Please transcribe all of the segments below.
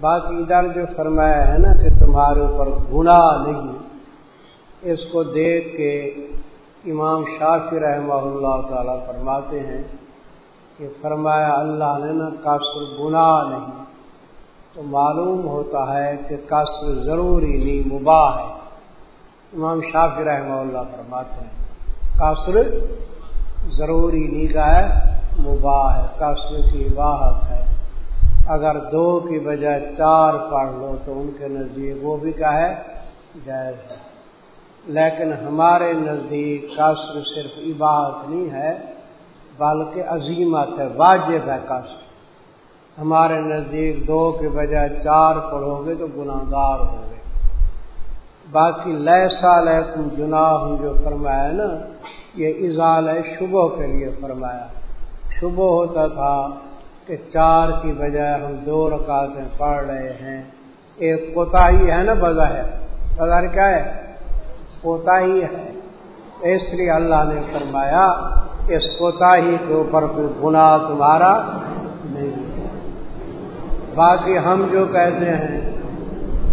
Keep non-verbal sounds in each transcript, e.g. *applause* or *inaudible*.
باقی ادھر جو فرمایا ہے نا کہ تمہارے اوپر گناہ نہیں، اس کو دیکھ کے امام شافی رحمہ اللہ تعالی فرماتے ہیں کہ فرمایا اللہ نے نا قصر گناہ نہیں۔ تو معلوم ہوتا ہے کہ قصر ضروری نہیں، مباح ہے۔ امام شافی رحمہ اللہ فرماتے ہیں قصر ضروری نہیں کا ہے مباح ہے قصر کی واحد ہے۔ اگر دو کی بجائے چار پڑھ لو تو ان کے نزدیک وہ بھی کیا ہے؟ جائز ہے۔ لیکن ہمارے نزدیک قصر صرف عبادت نہیں ہے، بلکہ عظیمت ہے، واجب ہے قصر ہمارے نزدیک دو کے بجائے چار پڑھو گے تو گناہ گار ہو گے۔ باقی لہسا لہم جناح جو فرمایا نا، یہ اضال ہے شبوں کے لیے فرمایا۔ شبہ ہوتا تھا کہ چار کی بجائے ہم دو رکعتیں پڑھ رہے ہیں۔ ایک کوتا ہی ہے نا بظاہر؟ بظاہر کیا ہے؟ کوتا ہی ہے۔ اس لیے اللہ نے فرمایا، اس کوتا ہی کے اوپر کوئی گناہ تمہارا نہیں باقی ہم جو کہتے ہیں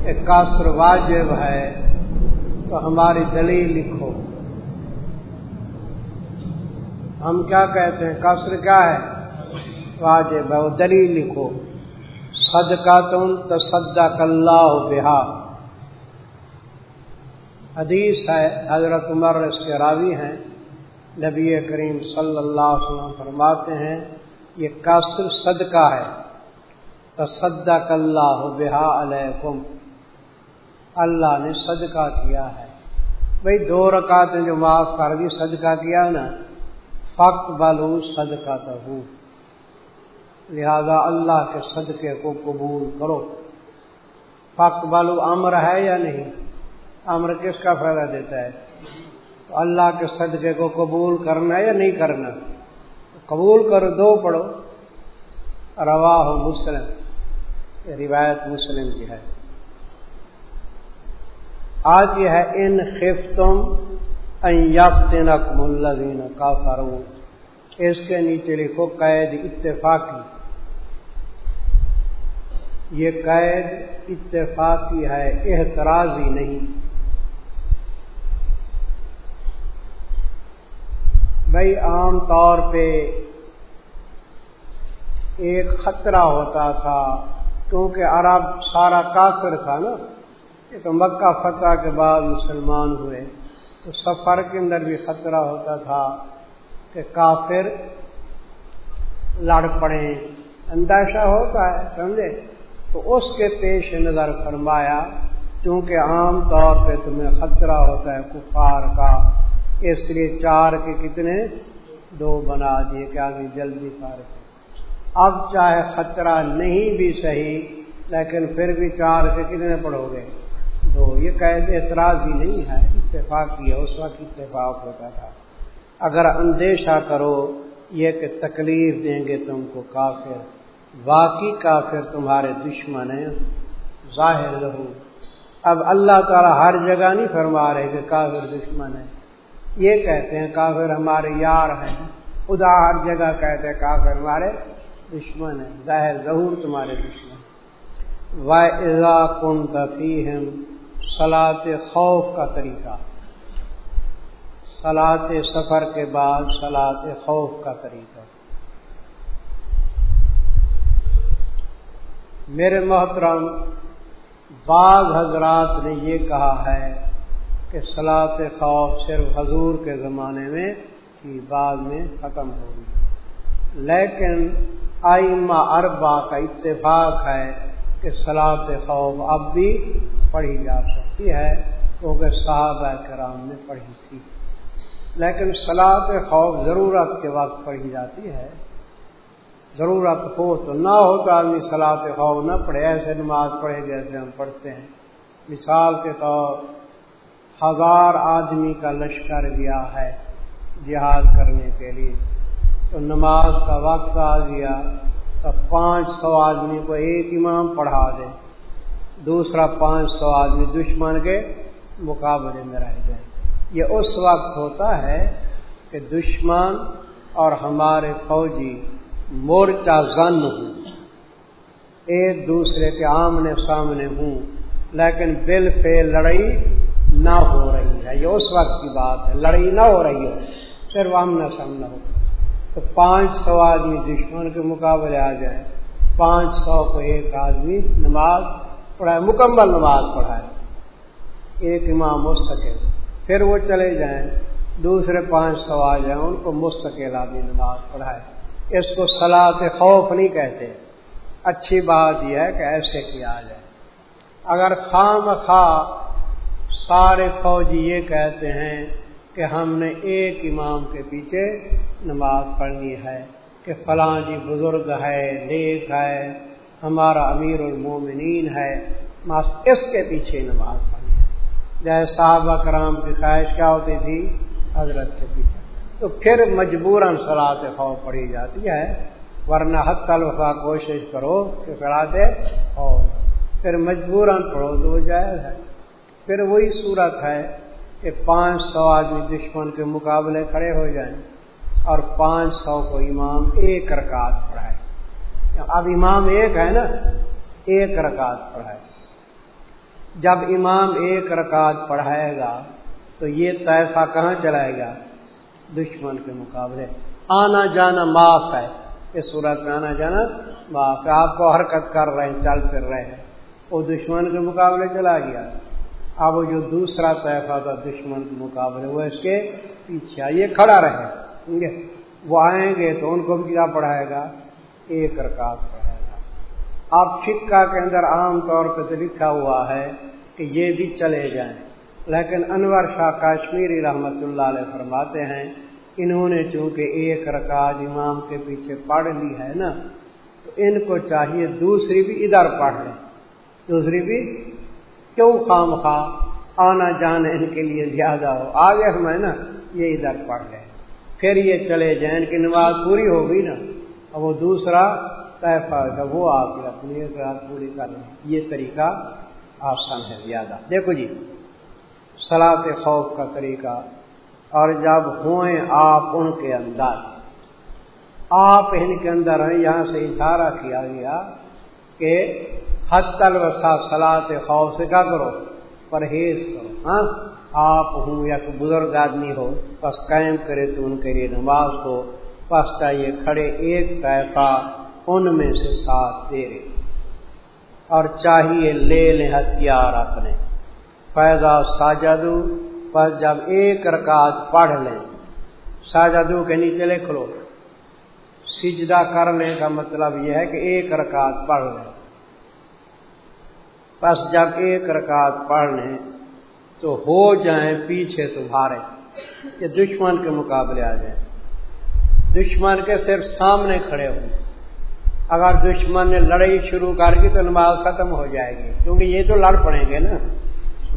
کہ قصر واجب ہے، تو ہماری دلیل لکھو۔ ہم کیا کہتے ہیں؟ قصر کیا ہے؟ واجب ہے، وہ دلیل لکھو۔ صدقہ تم تصدق اللہ بہا۔ حدیث ہے، حضرت عمر اس کے راوی ہیں۔ نبی کریم صلی اللہ علیہ وسلم فرماتے ہیں، یہ قصر صدقہ ہے۔ تصدق اللہ بہا علیکم۔ اللہ نے صدقہ کیا ہے۔ بھائی دو رکعتیں جو معاف کر دی، صدقہ کیا نا؟ فقت بالو صدقہ تو لہذا اللہ کے صدقے کو قبول کرو۔ فق بالو امر ہے یا نہیں؟ امر کس کا فائدہ دیتا ہے؟ تو اللہ کے صدقے کو قبول کرنا ہے یا نہیں کرنا؟ قبول کرو، دو پڑھو۔ روا ہو مسلم، روایت مسلم کی ہے۔ آج یہ ہے، ان خف تم این کا اس کے نیچے لکھو، قید اتفاقی۔ یہ قید اتفاقی ہے احتراضی نہیں۔ بھائی عام طور پہ ایک خطرہ ہوتا تھا، کیونکہ عرب سارا کافر تھا نا، یہ تو مکہ فتح کے بعد مسلمان ہوئے۔ تو سفر کے اندر بھی خطرہ ہوتا تھا کہ کافر لڑ پڑے اندیشہ ہوتا ہے، سمجھے؟ تو اس کے پیش نظر فرمایا، چونکہ عام طور پہ تمہیں خطرہ ہوتا ہے کفار کا، اس لیے چار کے کتنے؟ دو بنا دیے کہ آگے جلدی فارغ اب چاہے خطرہ نہیں بھی صحیح، لیکن پھر بھی چار کے کتنے پڑھو گے؟ دو۔ یہ قید اعتراض ہی نہیں ہے، اتفاق ہے، اس وقت اتفاق ہوتا تھا۔ اگر اندیشہ کرو، یہ کہ تکلیف دیں گے تم کو کافر۔ واقعی کافر تمہارے دشمن ہیں۔ ظاہر رہو اب اللہ تعالیٰ ہر جگہ نہیں فرما رہے کہ کافر دشمن ہے یہ کہتے ہیں کافر ہمارے یار ہیں۔ خدا ہر جگہ کہتے ہیں کافر ہمارے دشمن ہیں۔ ظاہر ظہور تمہارے دشمن وا کن تفیم سلاط خوف کا طریقہ۔ سلاط سفر کے بعد سلاط خوف کا طریقہ۔ میرے محترم، بعض حضرات نے یہ کہا ہے کہ سلاط خوف صرف حضور کے زمانے میں کی بعد میں ختم ہوگی۔ لیکن آئمہ اربا کا اتفاق ہے کہ سلاط خوف اب بھی پڑھی جا سکتی ہے، کیونکہ صحابہ کرام نے پڑھی تھی۔ لیکن سلاط خوف ضرورت کے وقت پڑھی جاتی ہے۔ ضرورت ہو تو نہ ہو تو آدمی سلاط خوف نہ پڑھے، ایسے نماز پڑھے جیسے ہم پڑھتے ہیں۔ مثال کے طور ہزار آدمی کا لشکر گیا ہے جہاد کرنے کے لیے۔ تو نماز کا وقت آ گیا تو پانچ سو آدمی کو ایک امام پڑھا دے دوسرا پانچ سو آدمی دشمن کے مقابلے میں رہ جائے یہ اس وقت ہوتا ہے کہ دشمن اور ہمارے فوجی مورچہ زن ہوں۔ ایک دوسرے کے آمنے سامنے ہوں۔ لیکن بل پہ لڑائی نہ ہو رہی ہے۔ یہ اس وقت کی بات ہے۔ لڑائی نہ ہو رہی ہو صرف آمنا سامنا ہو۔ تو پانچ سو آدمی دشمن کے مقابلے آ جائے پانچ سو کو ایک آدمی نماز پڑھائے مکمل نماز پڑھائے ایک امام مستقل۔ پھر وہ چلے جائیں۔ دوسرے پانچ سو آ جائیں۔ ان کو مستقل آدمی نماز پڑھائے اس کو سلاط خوف نہیں کہتے۔ اچھی بات یہ ہے کہ ایسے کیا جائے۔ اگر خام خواہ سارے فوجی یہ کہتے ہیں کہ ہم نے ایک امام کے پیچھے نماز پڑھنی ہے کہ فلاں جی بزرگ ہے، نیک ہے، ہمارا امیر المومنین ہے ماس اس کے پیچھے نماز پڑھنی ہے۔ جیسے صحابہ کرام کی خواہش کیا ہوتی تھی؟ حضرت کے پیچھے۔ تو پھر مجبوراً سلاد خوف پڑھی جاتی ہے، ورنہ حد الفا کوشش کرو کہ سلاد خوف۔ پھر مجبوراً پڑھو تو جائز ہے۔ پھر وہی صورت ہے کہ پانچ سو آدمی دشمن کے مقابلے کھڑے ہو جائیں اور پانچ سو کو امام ایک رکعت پڑھائے۔ اب امام ایک ہے نا، ایک رکعت پڑھائے۔ جب امام ایک رکعت پڑھائے گا تو یہ طیفہ کہاں چلائے گا؟ دشمن کے مقابلے۔ آنا جانا معاف ہے۔ اس صورت میں آنا جانا معاف ہے۔ آپ کو حرکت کر رہے ہیں، چل پھر رہے ہیں۔ وہ دشمن کے مقابلے چلا گیا۔ اب جو دوسرا طیفہ تھا دشمن کے مقابلے، وہ اس کے پیچھے یہ کھڑا رہے۔ وہ آئیں گے تو ان کو بھی کیا پڑھائے گا؟ ایک رکعت پڑھائے گا۔ اب فکا کے اندر عام طور پہ لکھا ہوا ہے کہ یہ بھی چلے جائیں۔ لیکن انور شاہ کاشمیری رحمت اللہ علیہ فرماتے ہیں، انہوں نے چونکہ ایک رکعت امام کے پیچھے پڑھ لی ہے نا، تو ان کو چاہیے دوسری بھی ادھر پڑھ لیں۔ دوسری بھی کیوں خام خواہ؟ آنا جانا ان کے لیے زیادہ ہو۔ آگے ہم ہے نا، یہ ادھر پڑھ گئے پھر یہ چلے جائیں ان کی نماز پوری ہو گئی نا اور وہ دوسرا طیفہ تھا وہ آ کے اپنی رات پوری کر لیں۔ یہ طریقہ آسان ہے زیادہ۔ دیکھو جی۔ سلاط خوف کا طریقہ، اور جب ہوئیں آپ ان کے اندر۔ آپ ان کے اندر ہیں، یہاں سے اشارہ کیا گیا کہ حد تلوسا سلاط خوف سے کیا کرو؟ پرہیز کرو ہاں؟ آپ ہوں یا کوئی بزرگ آدمی ہو، بس قائم کرے تو ان کے لیے نماز ہو، بس چاہیے کھڑے ایک پیسہ ان میں سے ساتھ دے اور چاہیے لے لیں ہتھیار اپنے۔ فیضا ساجدو بس جب ایک رکعت پڑھ لیں ساجدو کے نیچے لکھ لو۔ سجدہ کر لیں کا مطلب یہ ہے کہ ایک رکعت پڑھ لیں۔ بس جب ایک رکعت پڑھ لیں تو ہو جائیں پیچھے تمہارے یہ دشمن کے مقابلے آ جائیں۔ دشمن کے صرف سامنے کھڑے ہوں۔ اگر دشمن نے لڑائی شروع کر کی تو نماز ختم ہو جائے گی، کیونکہ یہ تو لڑ پڑیں گے نا۔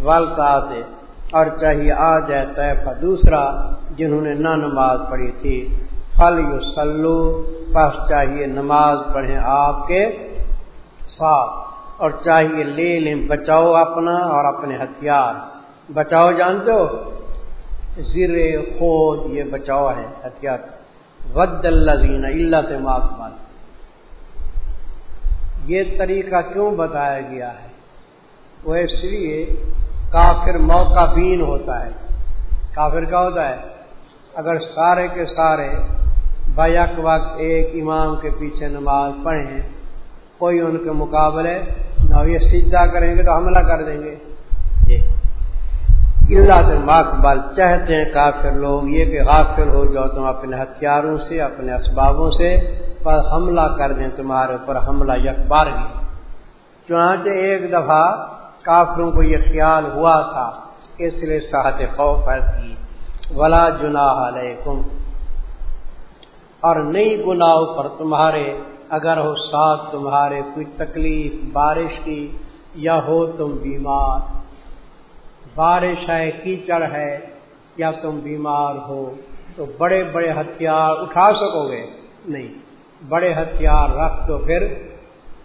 والتا سے اور چاہیے آ جائے طیفہ دوسرا جنہوں نے نہ نماز پڑھی تھی۔ پھل یو سلو پس چاہیے نماز پڑھیں آپ کے ساتھ۔ اور چاہیے لے لیں بچاؤ اپنا اور اپنے ہتھیار۔ بچاؤ جانتے ہو؟ زر خود یہ بچاؤ ہے، ہتھیار۔ ود اللہ اللہ سے ماکبال یہ طریقہ کیوں بتایا گیا ہے؟ وہ اس لیے کافر موقع بین ہوتا ہے۔ کافر کا ہوتا ہے؟ اگر سارے کے سارے بیک وقت ایک امام کے پیچھے نماز پڑھیں کوئی ان کے مقابلے نہ یہ سیدھا کریں گے تو حملہ کر دیں گے۔ اللہ سے ماکبال چاہتے ہیں کافر لوگ یہ کہ غافل ہو جاؤ تم اپنے ہتھیاروں سے اپنے اسبابوں سے پر حملہ کر دیں تمہارے اوپر حملہ یکبار بھی۔ چنانچہ ایک دفعہ کافروں کو یہ خیال ہوا تھا اس لیے صحت خوف کی ولا جناح علیکم۔ اور نئی گناہ پر تمہارے، اگر ہو ساتھ تمہارے کوئی تکلیف، بارش کی، یا ہو تم بیمار۔ بارش ہے، کیچڑ ہے، یا تم بیمار ہو، تو بڑے بڑے ہتھیار اٹھا سکو گے۔ نہیں، بڑے ہتھیار رکھ دو پھر۔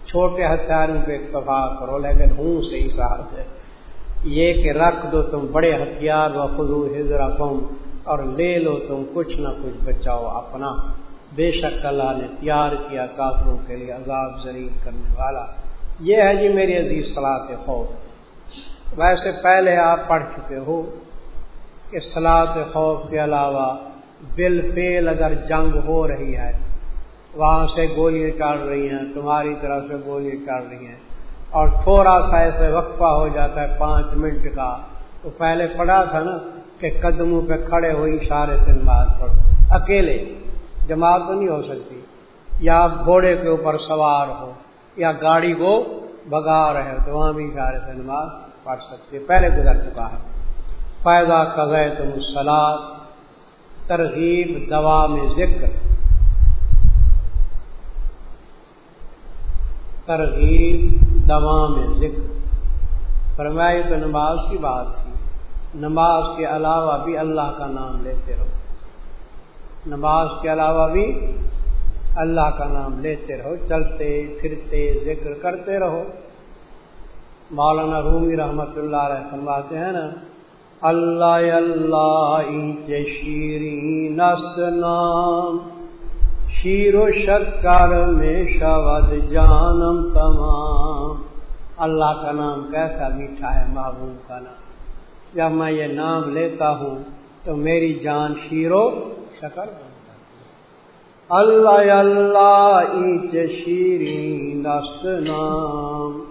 چھوٹے ہتھیاروں پہ اکتفا کرو، لیکن ہوں صحیح ساتھ سے یہ کہ رکھ دو تم بڑے ہتھیار و خدو حضرا اور لے لو تم کچھ نہ کچھ، بچاؤ اپنا۔ بے شک اللہ نے تیار کیا کافروں کے لیے عذاب ذریع کرنے والا۔ یہ ہے جی میری عزیز صلاح خوف۔ ویسے پہلے آپ پڑھ چکے ہو کہ صلاح خوف کے علاوہ بل فیل اگر جنگ ہو رہی ہے وہاں سے گولیاں چڑھ رہی ہیں، تمہاری طرف سے گولیاں چڑھ رہی ہیں۔ اور تھوڑا سا ایسے وقفہ ہو جاتا ہے پانچ منٹ کا۔ تو پہلے پڑھا تھا نا کہ قدموں پہ کھڑے ہوئی اشارے سے نماز پڑھو۔ اکیلے، جماعت تو نہیں ہو سکتی۔ یا گھوڑے کے اوپر سوار ہو، یا گاڑی کو بگا رہے تو وہاں بھی اشارے سے نماز پڑھ سکتے۔ پہلے گزر چکا ہے۔ فائدہ قزے تم سلاد ترغیب، دوا میں ذکر۔ ترغیب دوا میں ذکر۔ فرمائی تو نماز کی بات تھی۔ نماز کے علاوہ بھی اللہ کا نام لیتے رہو۔ نماز کے علاوہ بھی اللہ کا نام لیتے رہو۔ چلتے، پھرتے، ذکر کرتے رہو۔ مولانا رومی رحمت اللہ علیہ فرماتے ہیں نا، اللہ اللہ شیری نس نام شیر و شکر میں شود جانم تمام۔ اللہ کا نام کیسا میٹھا ہے، محبوب کا نام۔ جب میں یہ نام لیتا ہوں تو میری جان شیر و شکر بنتا اللہ اللہ، ایچ شیری نس نام۔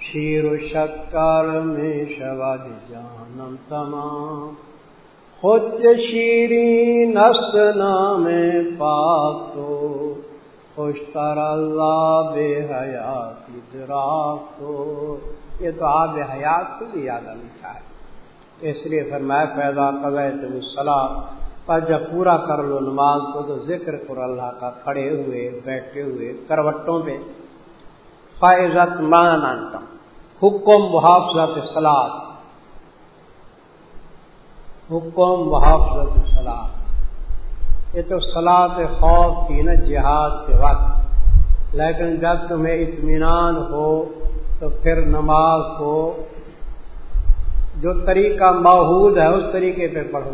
شیر و شکر میں شود جانم تمام۔ خود شیری نس نام پاک تو خوشتر اللہ بے حیات دراک تو یہ تو آپ حیات سے بھی زیادہ لکھا ہے۔ اس لیے پھر میں پیدا کرے تم صلاح، پر جب پورا کر لو نماز کو تو ذکر کرو اللہ کا، کھڑے ہوئے، بیٹھے ہوئے، کروٹوں پہ۔ فائزت مان حکم محافظت سلاد حکم محافظت سلاد یہ تو سلاد خوف تھی نا، جہاد کے وقت. لیکن جب تمہیں اطمینان ہو، تو پھر نماز کو جو طریقہ ماحول ہے، اس طریقے پہ پڑھو.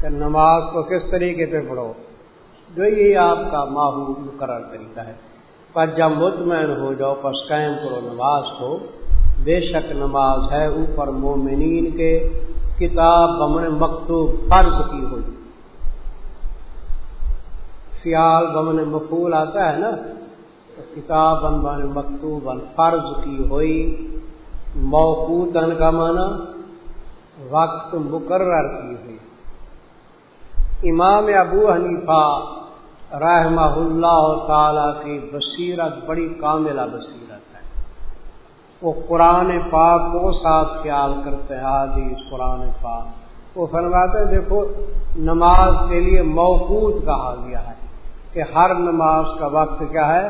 کہ نماز کو کس طریقے پہ پڑھو؟ جو یہ آپ کا ماحول مقرر طریقہ ہے. پر جب مطمئن ہو جاؤ پس قائم کرو نماز کو، بے شک نماز ہے اوپر مومنین کے کتاب بمن مکتوب فرض کی ہوئی۔ سیال بمن مقول آتا ہے نا؟ تو کتاب بن بن مکتوب فرض کی ہوئی۔ موقوتن کا معنی وقت مقرر کی ہوئی۔ امام ابو حنیفہ رحمہ اللہ تعالی کی بصیرت بڑی کاملہ بصیرت۔ وہ قرآن پاک کو ساتھ خیال کرتے ہیں، حدیث، قرآن پاک۔ وہ فرماتے دیکھو، نماز کے لیے موقوط کہا گیا ہے کہ ہر نماز کا وقت کیا ہے؟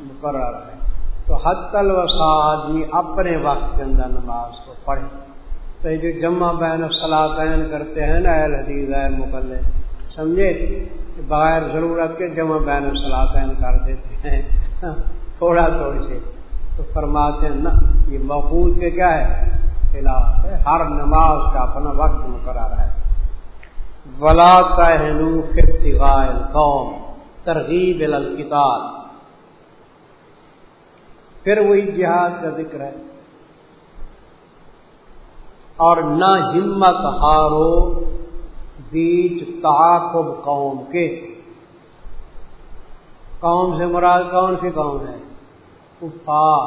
مقرر ہے۔ تو حد تلوسا آدمی اپنے وقت کے اندر نماز کو پڑھے۔ تو یہ جو جمع بین صلاحین کرتے ہیں نا، اہل حدیث، اہل مقلے سمجھے؟ بغیر ضرورت کے جمع بین صلاحین کر دیتے ہیں۔ *laughs* تھوڑا تھوڑی سے تو فرماتے ہیں یہ مقبول کے کیا ہے؟ خلاف ہے، ہر نماز کا اپنا وقت مقرر ہے۔ ولا ابتغاء قوم ترغیب الکتاب پھر وہی جہاد کا ذکر ہے۔ اور نہ ہمت ہارو بیچ تعاقب قوم کے۔ قوم سے مراد کون سی قوم ہے؟ کفار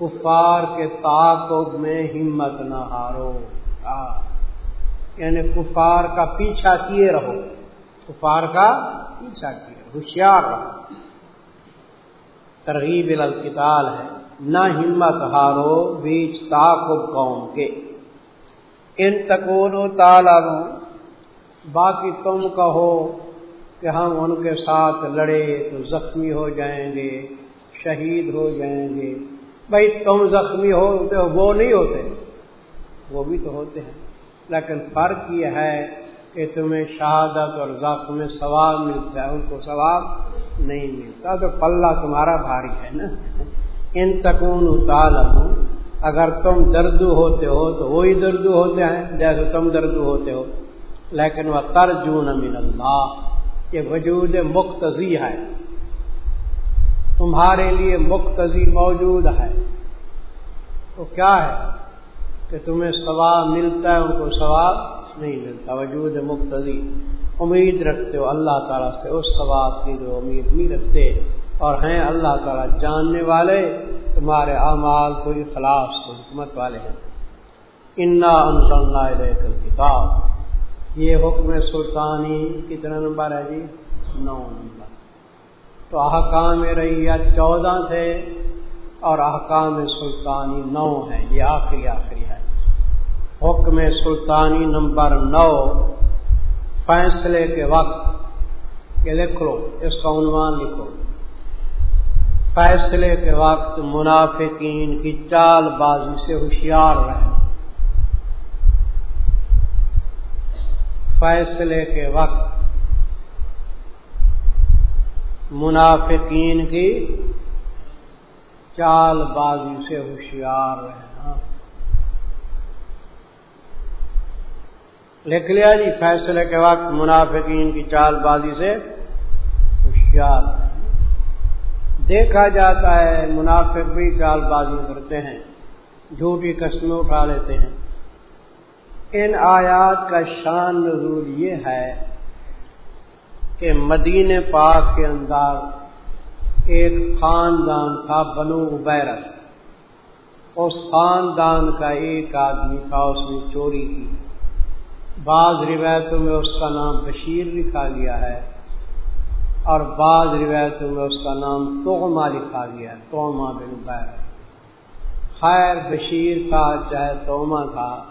کفار کے تعاقب میں ہمت نہ ہارو۔ یعنی کفار کا پیچھا کیے رہو۔ کفار کا پیچھا کیے، ہوشیار رہو۔ ترغیب القتال ہے۔ نہ ہمت ہارو بیچ تعاقب قوم کے۔ ان تکون و باقی تم کہو کہ ہم ان کے ساتھ لڑے تو زخمی ہو جائیں گے۔ شہید ہو جائیں گے۔ بھائی تم زخمی ہوتے ہو، وہ نہیں ہوتے۔ وہ بھی تو ہوتے ہیں۔ لیکن فرق یہ ہے کہ تمہیں شہادت اور زخم میں ثواب ملتا ہے، ان کو ثواب نہیں ملتا۔ تو پلہ تمہارا بھاری ہے نا۔ ان تکون اتال اگر تم دردو ہوتے ہو تو وہی دردو ہوتے ہیں جیسے تم دردو ہوتے ہو۔ لیکن وہ ترجون من اللہ، یہ وجود مقتضی ہے۔ تمہارے لیے مقتضی موجود ہے۔ تو کیا ہے کہ تمہیں ثواب ملتا ہے؟ ان کو ثواب نہیں ملتا۔ وجود مقتضی۔ امید رکھتے ہو اللہ تعالیٰ سے، اس ثواب کی جو امید نہیں رکھتے۔ اور ہیں اللہ تعالیٰ جاننے والے، تمہارے اعمال کوئی خلاص کو حکمت والے ہیں۔ انا انسلنا کتاب یہ حکم سلطانی کتنا نمبر ہے جی؟ نو نمبر۔ تو احکام ریت چودہ تھے اور احکام سلطانی نو ہے یہ آخری آخری ہے۔ حکم سلطانی نمبر نو، فیصلے کے وقت، یہ لکھ لو اس کا عنوان لکھو۔ فیصلے کے وقت منافقین کی چال بازی سے ہوشیار رہے۔ فیصلے کے وقت منافقین کی چال بازی سے ہوشیار رہنا لکھ لیا جی فیصلے کے وقت منافقین کی چال بازی سے ہوشیار دیکھا جاتا ہے، منافق بھی چال بازی کرتے ہیں، جھوٹی قسمیں اٹھا لیتے ہیں۔ ان آیات کا شان نزول یہ ہے کہ مدین پاک کے اندر ایک خاندان تھا بنو ابیرت اس خاندان کا ایک آدمی تھا، اس نے چوری کی۔ بعض روایتوں میں اس کا نام بشیر لکھا گیا ہے اور بعض روایتوں میں اس کا نام توما لکھا گیا ہے توما بن ابیر خیر، بشیر تھا، چاہے توما تھا۔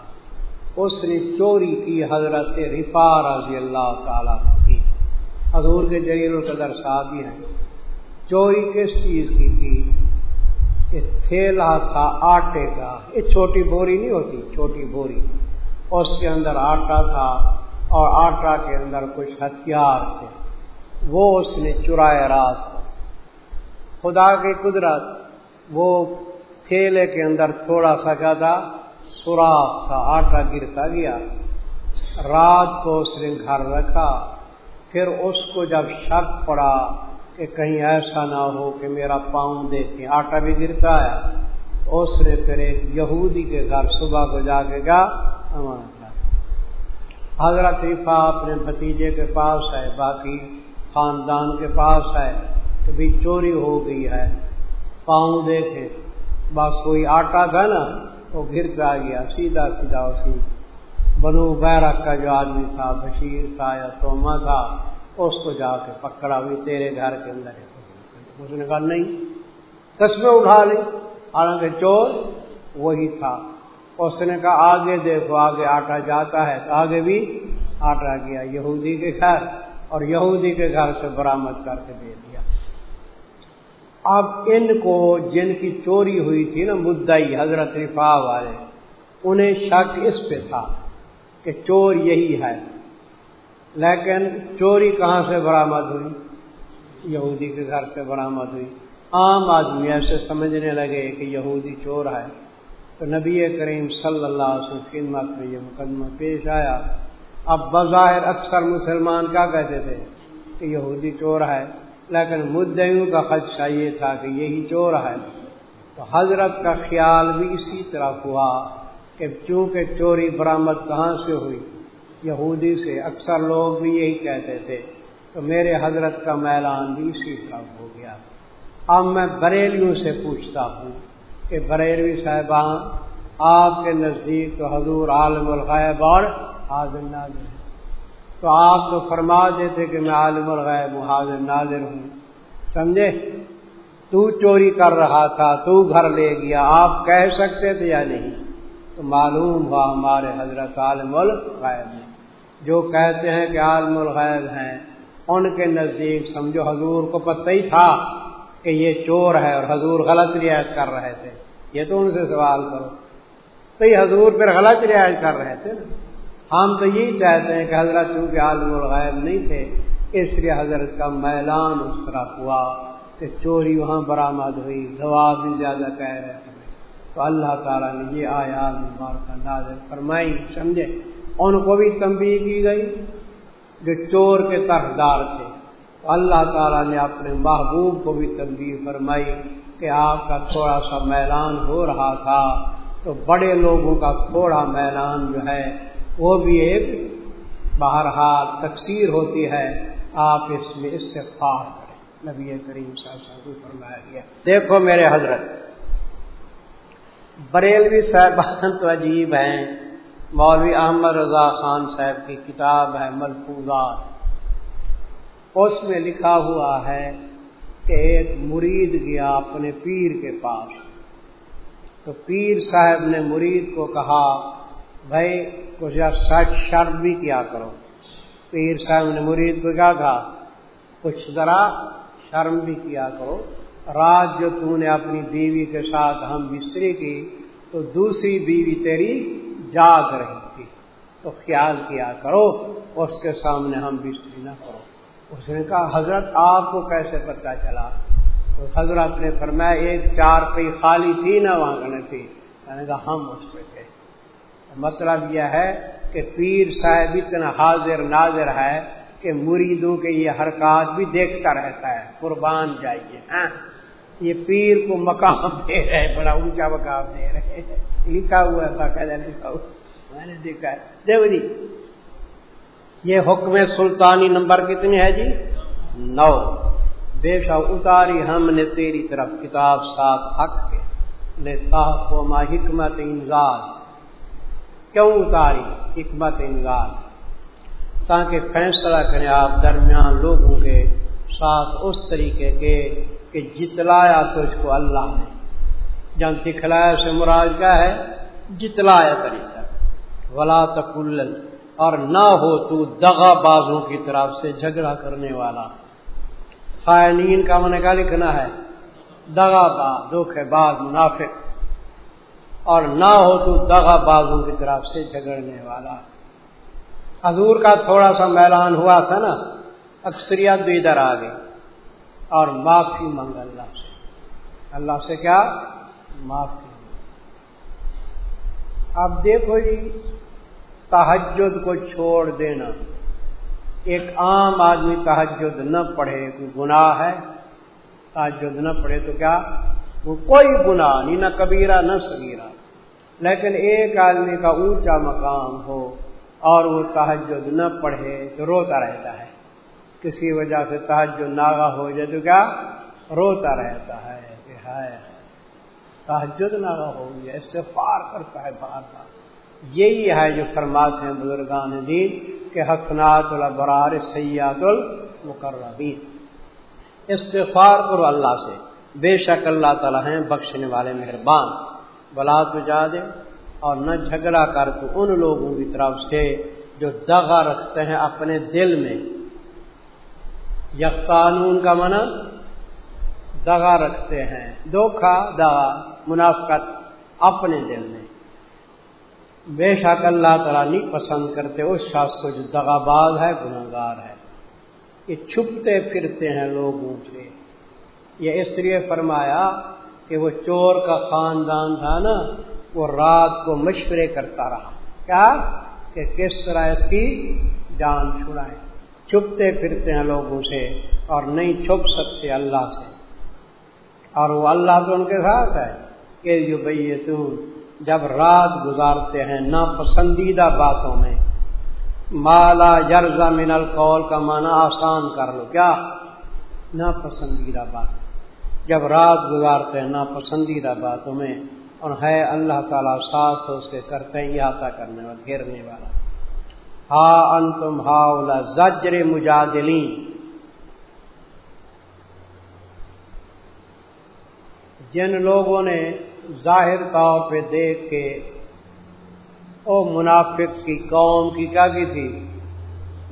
اس نے چوری کی حضرت رفا رضی اللہ تعالی کی۔ حضور کے جلیل القدر صاحب ہیں۔ چوری کس چیز کی تھی؟ تھیلا تھا، آٹے کا۔ یہ چھوٹی بوری نہیں ہوتی، چھوٹی بوری۔ اس کے اندر آٹا تھا اور آٹا کے اندر کچھ ہتھیار تھے۔ وہ اس نے چرایا رات خدا کی قدرت، وہ تھیلے کے اندر تھوڑا سا کیا تھا سوراخ تھا، آٹا گرتا گیا۔ رات کو اس نے گھر رکھا۔ پھر اس کو جب شک پڑا کہ کہیں ایسا نہ ہو کہ میرا پاؤں دیکھیں، آٹا بھی گرتا ہے۔ اس نے پھر ایک یہودی کے گھر صبح کو جا کے گا حضرت رفا اپنے بھتیجے کے پاس ہے باقی خاندان کے پاس ہے کبھی چوری ہو گئی ہے، پاؤں دیکھے بس کوئی آٹا تھا نا، وہ گر پہ گیا، سیدھا سیدھا اسی بنو بیرک کا جو آدمی تھا، بشیر تھا یا توما تھا، اس کو جا کے پکڑا بھی تیرے گھر کے اندر اس نے کہا، نہیں، قسمیں اٹھا لی۔ حالانکہ چور وہی تھا۔ اس نے کہا، آگے دیکھو، آگے آٹا جاتا ہے تو آگے بھی آٹا گیا۔ یہودی کے گھر اور یہودی کے گھر سے برامد کر کے دے دیا۔ اب ان کو جن کی چوری ہوئی تھی نا مدئی حضرت رفا والے، انہیں شک اس پہ تھا۔ کہ چور یہی ہے۔ لیکن چوری کہاں سے برآمد ہوئی یہودی کے گھر سے برآمد ہوئی عام آدمی ایسے سمجھنے لگے کہ یہودی چور ہے۔ تو نبی کریم صلی اللہ علیہ وسلم خدمت میں یہ مقدمہ پیش آیا۔ اب بظاہر اکثر مسلمان کیا کہتے تھے؟ کہ یہودی چور ہے۔ لیکن مدعیوں کا خدشہ یہ تھا کہ یہی چور ہے۔ تو حضرت کا خیال بھی اسی طرح ہوا۔ کہ چونکہ چوری برآمد کہاں سے ہوئی؟ یہودی سے اکثر لوگ بھی یہی کہتے تھے تو میرے حضرت کا میلان بھی اسی طرح ہو گیا۔ اب میں بریلیوں سے پوچھتا ہوں کہ بریلوی صاحبان، آپ کے نزدیک تو حضور عالم الغیب اور حاضر ناظر ہیں۔ تو آپ تو فرما دیتے کہ میں عالم الغیب ہوں، حاضر ناظر ہوں۔ سمجھے؟ تو چوری کر رہا تھا، تو گھر لے گیا، آپ کہہ سکتے تھے یا نہیں؟ تو معلوم ہوا ہمارے حضرت عالم الغیب ہیں۔ جو کہتے ہیں کہ عالم الغیب ہیں، ان کے نزدیک سمجھو حضور کو پتہ ہی تھا کہ یہ چور ہے اور حضور غلط رعایت کر رہے تھے۔ یہ تو ان سے سوال کرو۔ تو یہ حضور پھر غلط رعایت کر رہے تھے نا۔ ہم تو یہی چاہتے ہیں کہ حضرت چونکہ عالم الغیب نہیں تھے، اس لیے حضرت کا میلان اس طرح ہوا کہ چوری وہاں برآمد ہوئی، جواب بھی زیادہ کہہ رہے۔ تو اللہ تعالیٰ نے یہ آیا مبارکہ نازل فرمائی، سمجھے؟ ان کو بھی تنبیہ کی گئی جو چور کے طرفدار تھے۔ اللہ تعالیٰ نے اپنے محبوب کو بھی تبدیل فرمائی کہ آپ کا تھوڑا سا میلان ہو رہا تھا۔ تو بڑے لوگوں کا تھوڑا میلان جو ہے، وہ بھی ایک بہرحال تقسیر ہوتی ہے۔ آپ اس میں استفار کریں۔ نبی کریم صاحب کو فرمایا گیا۔ دیکھو میرے حضرت بریلوی صاحب تو عجیب ہیں۔ مولوی احمد رضا خان صاحب کی کتاب ہے ملفوظات۔ اس میں لکھا ہوا ہے کہ ایک مرید گیا اپنے پیر کے پاس۔ تو پیر صاحب نے مرید کو کہا، بھائی، کچھ سچ شرم بھی کیا کرو۔ پیر صاحب نے مرید کو کیا کہا، کچھ ذرا شرم بھی کیا کرو۔ رات جو تو نے اپنی بیوی کے ساتھ ہم بستری کی، تو دوسری بیوی تیری جاگ رہی تھی۔ تو خیال کیا کرو، اس کے سامنے ہم بستری نہ کرو۔ اس نے کہا، حضرت، آپ کو کیسے پتا چلا؟ تو حضرت نے فرمایا، ایک چار پہ خالی تھی نہ وہاں تھی۔ میں نے کہا، ہم اس پہ تھے۔ مطلب یہ ہے کہ پیر صاحب اتنا حاضر ناظر ہے کہ مریدوں کے یہ حرکات بھی دیکھتا رہتا ہے۔ قربان جائیے ہاں۔ یہ پیر کو مقام دے رہے بڑا اونچا مقام دے رہے لکھا ہوا ہے، باقاعدہ لکھا ہوا میں نے دیکھا ہے۔ دیو جی یہ حکم سلطانی نمبر کتنی ہے جی؟ نو۔ بے شک اتاری ہم نے تیری طرف کتاب ساتھ حق کے۔ لے ما حکمت انزال۔ کیوں اتاری؟ حکمت انزال۔ تاکہ فیصلہ کریں آپ درمیان لوگوں کے ساتھ اس طریقے کے۔ کہ جتلایا تو اس کو اللہ نے۔ جب دکھلایا سے مراد کیا ہے؟ جتلایا طریقہ۔ ولا تکل اور نہ ہو تو دغا بازوں کی طرف سے جھگڑا کرنے والا۔ خائنین کا من کا لکھنا ہے۔ دغا باز دکھ باز منافق۔ اور نہ ہو تو دغا بازوں کی طرف سے جھگڑنے والا۔ حضور کا تھوڑا سا میلان ہوا تھا نا، اکثریت بھی ادھر آ گئی۔ اور معافی مانگ اللہ سے۔ اللہ سے کیا؟ معافی اب دیکھو جی تحجد کو چھوڑ دینا۔ ایک عام آدمی تحجد نہ پڑھے کوئی گناہ ہے۔ تحجد نہ پڑھے تو کیا؟ وہ کوئی گناہ نہیں، نہ کبیرہ نہ سگیرہ لیکن ایک آدمی کا اونچا مقام ہو اور وہ تحجد نہ پڑھے تو روتا رہتا ہے۔ کسی وجہ سے تحجد ناغا ہو جائے تو کیا؟ روتا رہتا ہے کہ ہے تحجد ناغا ہو گیا اس سے پار کرتا ہے بار بار یہی ہے جو فرماتے ہیں بزرگان دین کہ حسنات البرار سیاد المقربین۔ استفار کرو اللہ سے۔ بے شک اللہ تعالیٰ ہیں بخشنے والے مہربان۔ بلا تو جا دے اور نہ جھگڑا کر تو ان لوگوں کی طرف سے جو دغا رکھتے ہیں اپنے دل میں۔ یک قانون کا منع دغا رکھتے ہیں دھوکھا دغا، منافقت اپنے دل میں۔ بے شک اللہ تعالیٰ نہیں پسند کرتے اس شخص کو جو دغا باز ہے گناہ گار ہے۔ یہ چھپتے پھرتے ہیں لوگوں سے۔ یہ اس لیے فرمایا کہ وہ چور کا خاندان تھا نا، وہ رات کو مشورے کرتا رہا۔ کیا؟ کہ کس طرح اس کی جان چھڑائے چھپتے پھرتے ہیں لوگوں سے اور نہیں چھپ سکتے اللہ سے۔ اور وہ اللہ تو ان کے ساتھ ہے۔ کہ جو بھائی تم جب رات گزارتے ہیں ناپسندیدہ باتوں میں۔ مالا جرزا من القول کا معنی آسان کر لو۔ کیا؟ ناپسندیدہ بات۔ جب رات گزارتے ہیں ناپسندیدہ باتوں میں، اور ہے اللہ تعالیٰ ساتھ اس کے کرتے ہیں احاطہ کرنے والا، گھیرنے والا۔ ہا ان تم ہا زجر مجادلین۔ جن لوگوں نے ظاہر طور پہ دیکھ کے او منافق کی قوم کی کیا کی تھی؟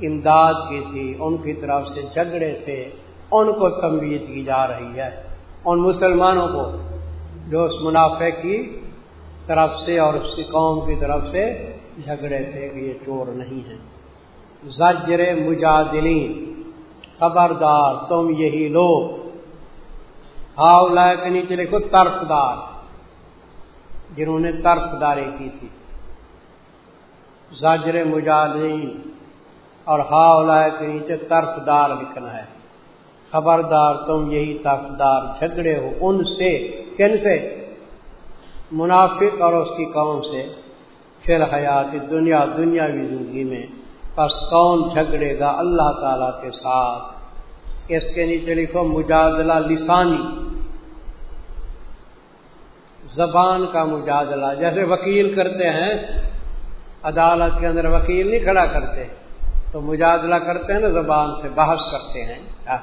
امداد کی تھی، ان کی طرف سے جھگڑے تھے، ان کو تمبید کی جا رہی ہے۔ ان مسلمانوں کو جو اس منافع کی طرف سے اور اس کی قوم کی طرف سے جھگڑے تھے کہ یہ چور نہیں ہے زجر مجادلین، خبردار تم یہی لوگ۔ ہاؤ لائق نیچے لکھو ترفدار جنہوں نے طرف داری کی تھی۔ زاجر مجالین اور ہا کے نیچے طرف دار لکھنا ہے۔ خبردار تم یہی طاقتدار جھگڑے ہو۔ ان سے، کن سے؟ منافق اور اس کی قوم سے۔ پھر حیات دنیا دنیاوی زندگی میں بس کون جھگڑے گا اللہ تعالی کے ساتھ؟ اس کے نیچے لکھو مجادلہ لسانی۔ زبان کا مجادلہ، جیسے وکیل کرتے ہیں، عدالت کے اندر وکیل نہیں کھڑا کرتے، تو مجادلہ کرتے ہیں نا، زبان سے بحث کرتے ہیں۔ ہاں۔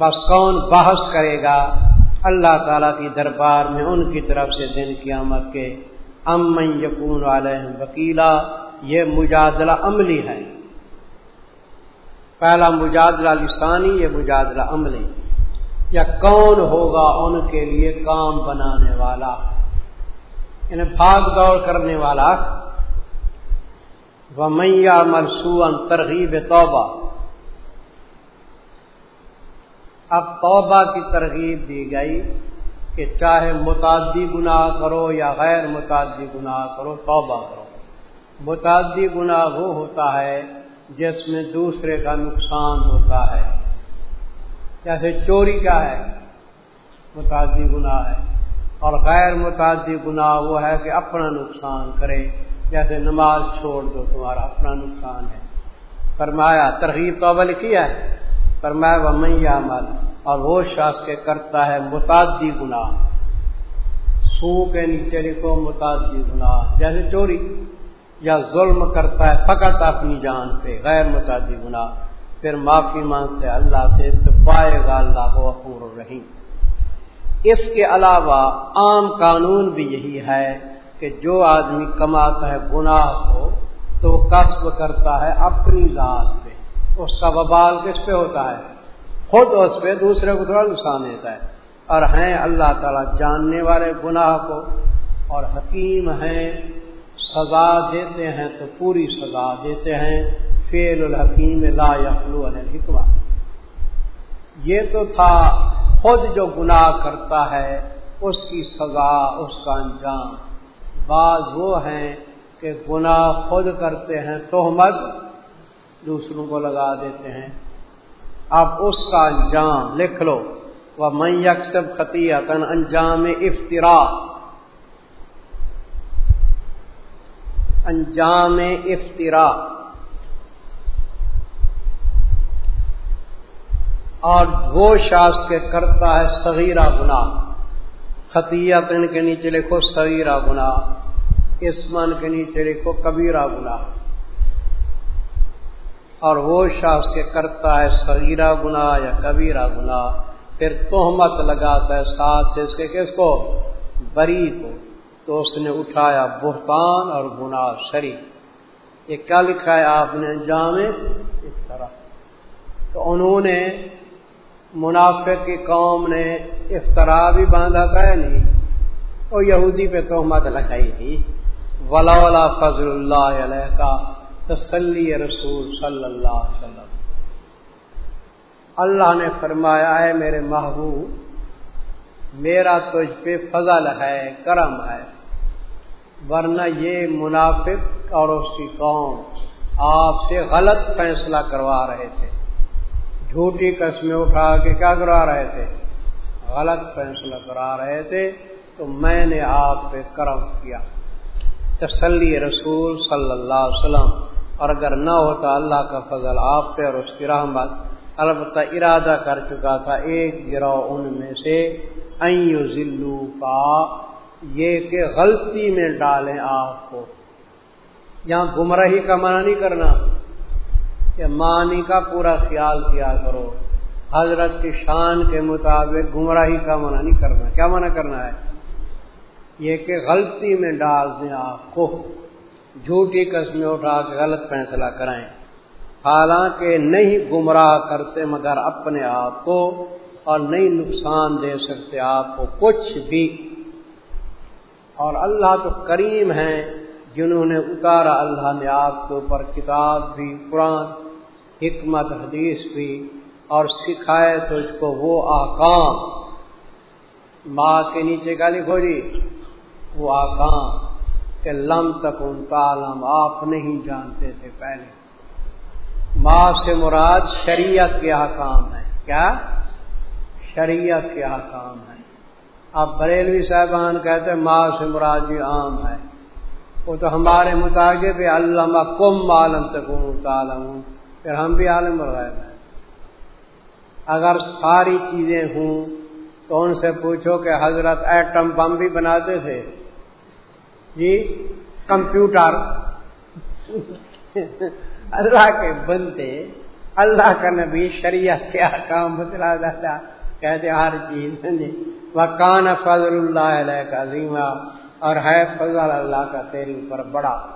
بس کون بحث کرے گا؟ اللہ تعالیٰ کی دربار میں، ان کی طرف سے دن قیامت کے امن یقون والے وکیلا، یہ مجادلہ عملی ہے۔ پہلا مجادلہ لسانی، یہ مجادلہ عملی۔ یا کون ہوگا ان کے لیے کام بنانے والا؟ انہیں بھاگ دوڑ کرنے والا۔ وہ میاں مرسون ترغیب توبہ۔ اب توبہ کی ترغیب دی گئی۔ کہ چاہے متعدی گناہ کرو یا غیر متعدی گناہ کرو، توبہ کرو۔ متعدی گناہ وہ ہوتا ہے جس میں دوسرے کا نقصان ہوتا ہے۔ جیسے چوری کا ہے، متعدی گناہ ہے۔ اور غیر متعدی گناہ وہ ہے کہ اپنا نقصان کرے۔ جیسے نماز چھوڑ دو، تمہارا اپنا نقصان ہے۔ فرمایا، ترغیب توبہ لکھی ہے۔ فرمایا وہ میاں عمل اور وہ شخص کے کرتا ہے متعدی گناہ۔ سو کے نیچے لکھو متعدی گناہ۔ جیسے چوری یا ظلم کرتا ہے فقط اپنی جان پہ، غیر متعدی گناہ۔ پھر معافی مانگتے اللہ سے، تو پائے گا اللہ کو اپور رہی اس کے علاوہ عام قانون بھی یہی ہے کہ جو آدمی کماتا ہے گناہ کو، تو وہ کرتا ہے اپنی ذات۔ اس کا وبال کس پہ ہوتا ہے؟ خود اس پہ، دوسرے کو تھوڑا نقصان دیتا ہے۔ اور ہیں اللہ تعالیٰ جاننے والے گناہ کو، اور حکیم ہیں، سزا دیتے ہیں تو پوری سزا دیتے ہیں۔ فیل الحکیم لا یخلو الحکمہ۔ یہ تو تھا خود جو گناہ کرتا ہے، اس کی سزا، اس کا انجام۔ بعض وہ ہیں کہ گناہ خود کرتے ہیں، تہمت دوسروں کو لگا دیتے ہیں۔ اب اس کا انجام لکھ لو۔ وہ میں یکسب خطیت انجام افطرا انجام افطرا اور وہ شاخ کے کرتا ہے صغیرہ گنا خطیت ان کے نیچے لکھو صغیرہ گنا اسمن کے نیچے لکھو کبیرہ گنا اور وہ شاخ کے کرتا ہے صغیرہ گنا یا کبیرہ گنا پھر تہمت لگاتا ہے ساتھ اس کے کس کو بری کو۔ تو اس نے اٹھایا بہتان اور گناہ شری یہ کیا لکھا ہے؟ آپ نے انجام اس طرح۔ تو انہوں نے منافق کی قوم نے افطرا بھی باندھا تھا یا نہیں؟ وہ یہودی پہ تہمت لگائی تھی۔ ولا ولا فضل اللہ علیہ کا تسلی رسول صلی اللہ علیہ وسلم۔ اللہ نے فرمایا ہے میرے محبوب، میرا تجھ پہ فضل ہے، کرم ہے، ورنہ یہ منافق اور اس کی قوم آپ سے غلط فیصلہ کروا رہے تھے۔ جھوٹی قسمیں اٹھا کے کیا کروا رہے تھے؟ غلط فیصلہ کرا رہے تھے۔ تو میں نے آپ پہ کرم کیا۔ تسلی رسول صلی اللہ علیہ وسلم۔ اور اگر نہ ہوتا اللہ کا فضل آپ پہ اور اس کی رحمت، البتہ ارادہ کر چکا تھا ایک گروہ ان میں سے ذلو کا یہ کہ غلطی میں ڈالیں آپ کو۔ یہاں گمراہی کا منع نہیں کرنا کہ معنی کا پورا خیال کیا کرو۔ حضرت کی شان کے مطابق گمراہی کا منع نہیں کرنا۔ کیا منع کرنا ہے؟ یہ کہ غلطی میں ڈال دیں آپ کو۔ جھوٹی قسمیں اٹھا کے غلط فیصلہ کرائیں۔ حالانکہ نہیں گمراہ کرتے مگر اپنے آپ کو اور نہیں نقصان دے سکتے آپ کو کچھ بھی۔ اور اللہ تو کریم ہیں جنہوں نے اتارا اللہ نے آپ کے اوپر کتاب بھی، قرآن، حکمت، حدیث بھی اور سکھائے تو اس کو وہ آکام۔ ماں کے نیچے کا لکھو جی وہ آکام۔ کہ لم تک ان کا عالم آپ نہیں جانتے تھے پہلے۔ ماں سے مراد شریعت کے آکام ہے کیا؟ شریعت کے حکام ہے اب بریلوی صاحبان کہتے ماں سے مرادی عام ہے۔ وہ تو ہمارے مطابق علامہ کم عالم تک عالم پھر ہم بھی عالم الغیب ہیں۔ اگر ساری چیزیں ہوں تو ان سے پوچھو کہ حضرت ایٹم بم بھی بناتے تھے۔ جی کمپیوٹر۔ اللہ کے بنتے اللہ کا نبی، شریعت کیا کام بتلا جاتا کہتے ہر چیز۔ جی۔ وہ کان فضل اللہ علیہ کا عظیمہ اور ہے فضل اللہ کا تیری اوپر بڑا۔